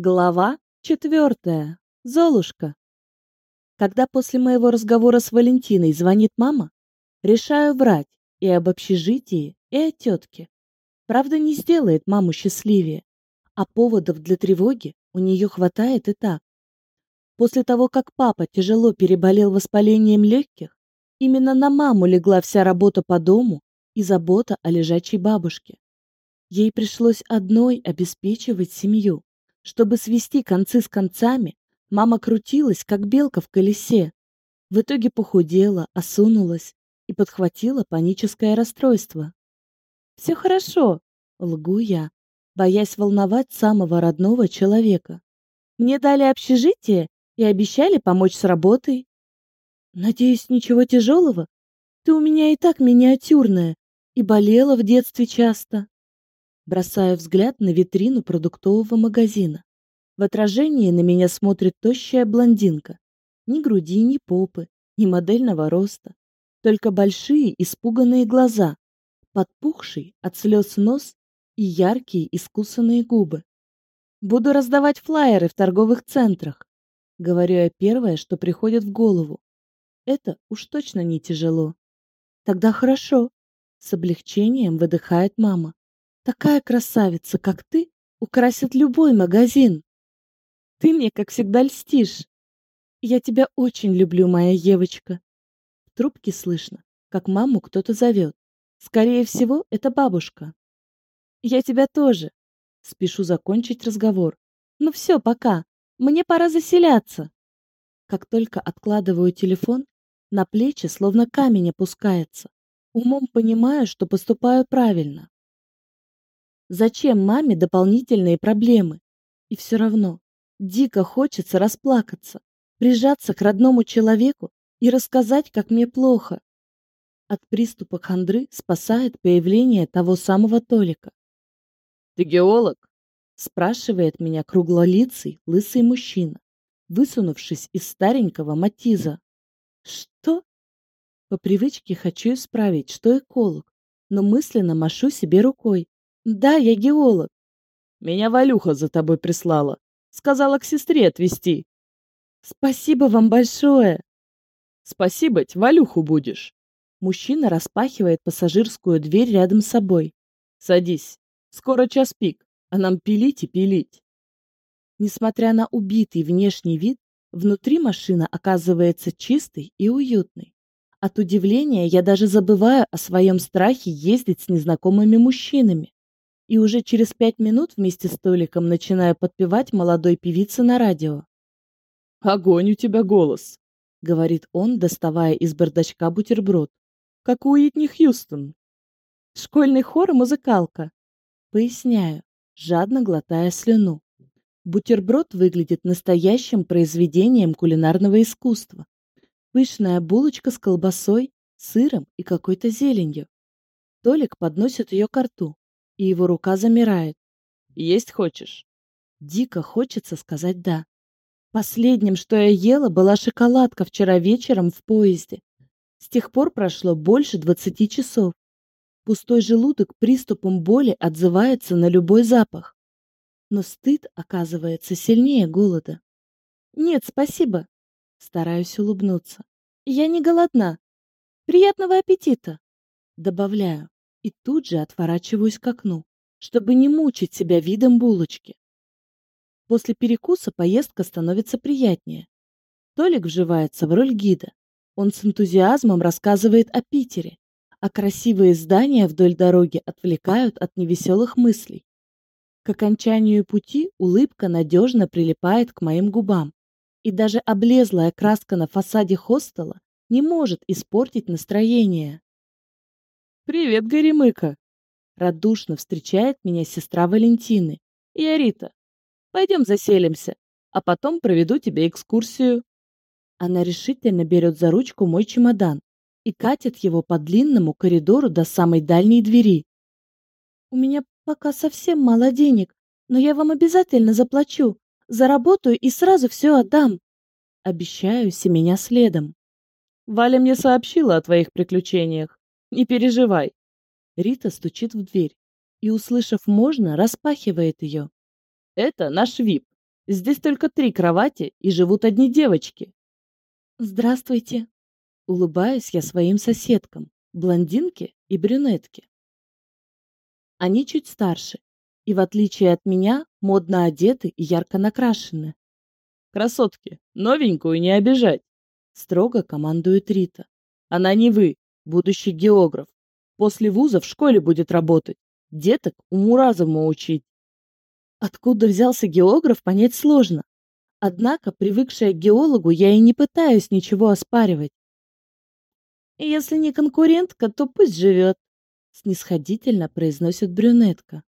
Глава четвертая. Золушка. Когда после моего разговора с Валентиной звонит мама, решаю врать и об общежитии, и о тетке. Правда, не сделает маму счастливее, а поводов для тревоги у нее хватает и так. После того, как папа тяжело переболел воспалением легких, именно на маму легла вся работа по дому и забота о лежачей бабушке. Ей пришлось одной обеспечивать семью. Чтобы свести концы с концами, мама крутилась, как белка в колесе. В итоге похудела, осунулась и подхватила паническое расстройство. «Все хорошо», — лгу я, боясь волновать самого родного человека. «Мне дали общежитие и обещали помочь с работой». «Надеюсь, ничего тяжелого? Ты у меня и так миниатюрная и болела в детстве часто». Бросаю взгляд на витрину продуктового магазина. В отражении на меня смотрит тощая блондинка. Ни груди, ни попы, ни модельного роста. Только большие испуганные глаза, подпухший от слез нос и яркие искусанные губы. Буду раздавать флаеры в торговых центрах. Говорю я первое, что приходит в голову. Это уж точно не тяжело. Тогда хорошо. С облегчением выдыхает мама. Такая красавица, как ты, украсит любой магазин. Ты мне, как всегда, льстишь. Я тебя очень люблю, моя девочка. В трубке слышно, как маму кто-то зовет. Скорее всего, это бабушка. Я тебя тоже. Спешу закончить разговор. Ну все, пока. Мне пора заселяться. Как только откладываю телефон, на плечи словно камень опускается. Умом понимаю, что поступаю правильно. Зачем маме дополнительные проблемы? И все равно дико хочется расплакаться, прижаться к родному человеку и рассказать, как мне плохо. От приступа хандры спасает появление того самого Толика. «Ты геолог?» — спрашивает меня круглолицый лысый мужчина, высунувшись из старенького матиза. «Что?» По привычке хочу исправить, что эколог, но мысленно машу себе рукой. Да, я геолог. Меня Валюха за тобой прислала. Сказала к сестре отвезти. Спасибо вам большое. Спасибо, Валюху будешь. Мужчина распахивает пассажирскую дверь рядом с собой. Садись. Скоро час пик, а нам пилить и пилить. Несмотря на убитый внешний вид, внутри машина оказывается чистой и уютной. От удивления я даже забываю о своем страхе ездить с незнакомыми мужчинами и уже через пять минут вместе с Толиком начинаю подпевать молодой певице на радио. «Огонь у тебя голос», — говорит он, доставая из бардачка бутерброд. «Как у Уитни Хьюстон». «Школьный хор и музыкалка». Поясняю, жадно глотая слюну. Бутерброд выглядит настоящим произведением кулинарного искусства. Пышная булочка с колбасой, сыром и какой-то зеленью. Толик подносит ее к рту, и его рука замирает. «Есть хочешь?» Дико хочется сказать «да». Последним, что я ела, была шоколадка вчера вечером в поезде. С тех пор прошло больше двадцати часов. Пустой желудок приступом боли отзывается на любой запах. Но стыд оказывается сильнее голода. «Нет, спасибо». Стараюсь улыбнуться. «Я не голодна. Приятного аппетита!» Добавляю и тут же отворачиваюсь к окну, чтобы не мучить себя видом булочки. После перекуса поездка становится приятнее. Толик вживается в роль гида. Он с энтузиазмом рассказывает о Питере, а красивые здания вдоль дороги отвлекают от невеселых мыслей. К окончанию пути улыбка надежно прилипает к моим губам, и даже облезлая краска на фасаде хостела не может испортить настроение. «Привет, Горемыка!» Радушно встречает меня сестра Валентины. «Я Рита. Пойдем заселимся, а потом проведу тебе экскурсию». Она решительно берет за ручку мой чемодан и катит его по длинному коридору до самой дальней двери. «У меня пока совсем мало денег, но я вам обязательно заплачу. Заработаю и сразу все отдам». Обещаю семеня следом. Валя мне сообщила о твоих приключениях. Не переживай. Рита стучит в дверь и, услышав «можно», распахивает ее. Это наш ВИП. Здесь только три кровати и живут одни девочки. Здравствуйте. Улыбаюсь я своим соседкам, блондинке и брюнетке. Они чуть старше и, в отличие от меня, модно одеты и ярко накрашены. «Красотки, новенькую не обижать!» — строго командует Рита. «Она не вы, будущий географ. После вуза в школе будет работать. Деток уму-разуму учить. Откуда взялся географ, понять сложно. Однако, привыкшая к геологу, я и не пытаюсь ничего оспаривать. «Если не конкурентка, то пусть живет», — снисходительно произносит брюнетка.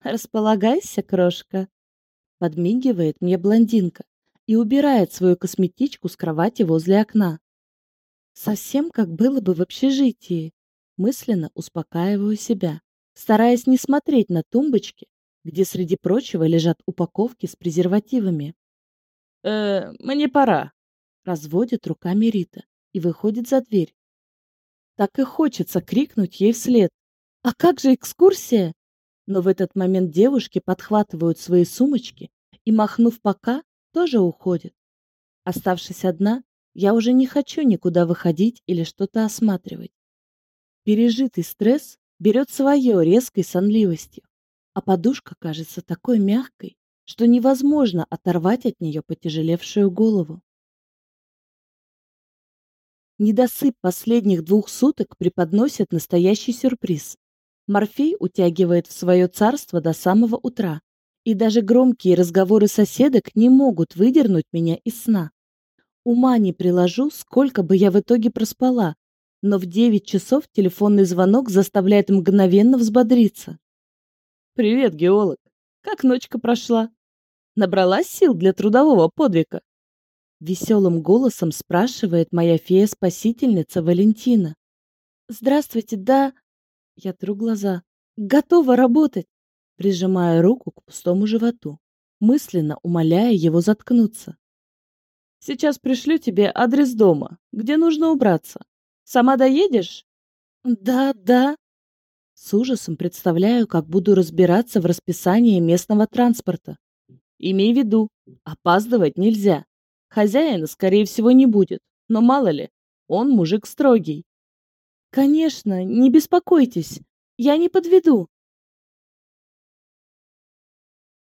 «Располагайся, крошка», — подмигивает мне блондинка и убирает свою косметичку с кровати возле окна. Совсем как было бы в общежитии. Мысленно успокаиваю себя, стараясь не смотреть на тумбочки, где среди прочего лежат упаковки с презервативами. «Э, мне пора», — разводит руками Рита и выходит за дверь. Так и хочется крикнуть ей вслед. «А как же экскурсия?» Но в этот момент девушки подхватывают свои сумочки и, махнув пока, тоже уходят. Оставшись одна, я уже не хочу никуда выходить или что-то осматривать. Пережитый стресс берет свое резкой сонливостью, а подушка кажется такой мягкой, что невозможно оторвать от нее потяжелевшую голову. Недосып последних двух суток преподносит настоящий сюрприз. Морфей утягивает в свое царство до самого утра, и даже громкие разговоры соседок не могут выдернуть меня из сна. Ума не приложу, сколько бы я в итоге проспала, но в девять часов телефонный звонок заставляет мгновенно взбодриться. «Привет, геолог! Как ночка прошла? Набралась сил для трудового подвига?» Веселым голосом спрашивает моя фея-спасительница Валентина. «Здравствуйте, да...» Я тру глаза. «Готова работать!» Прижимая руку к пустому животу, мысленно умоляя его заткнуться. «Сейчас пришлю тебе адрес дома, где нужно убраться. Сама доедешь?» «Да, да». С ужасом представляю, как буду разбираться в расписании местного транспорта. Имей в виду, опаздывать нельзя. Хозяина, скорее всего, не будет, но мало ли, он мужик строгий. Конечно, не беспокойтесь, я не подведу.